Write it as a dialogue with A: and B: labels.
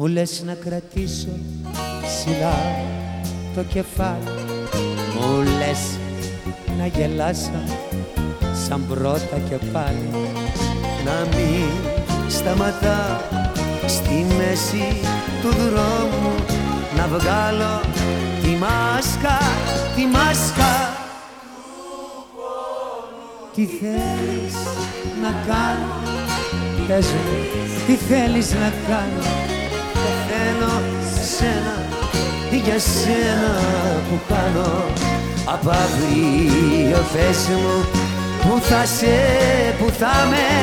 A: Μου λες να κρατήσω ψηλά το κεφάλι. Μου λες να γελάσω σαν πρώτα και πάλι. Να μην σταματά στη μέση του δρόμου. Να βγάλω τη μάσκα, τη μάσκα. Τι θέλεις να κάνω, πες μου, τι θέλεις να κάνω; Για σένα που κάνω Απ' αύριο πες μου. Που θα σε, που θα με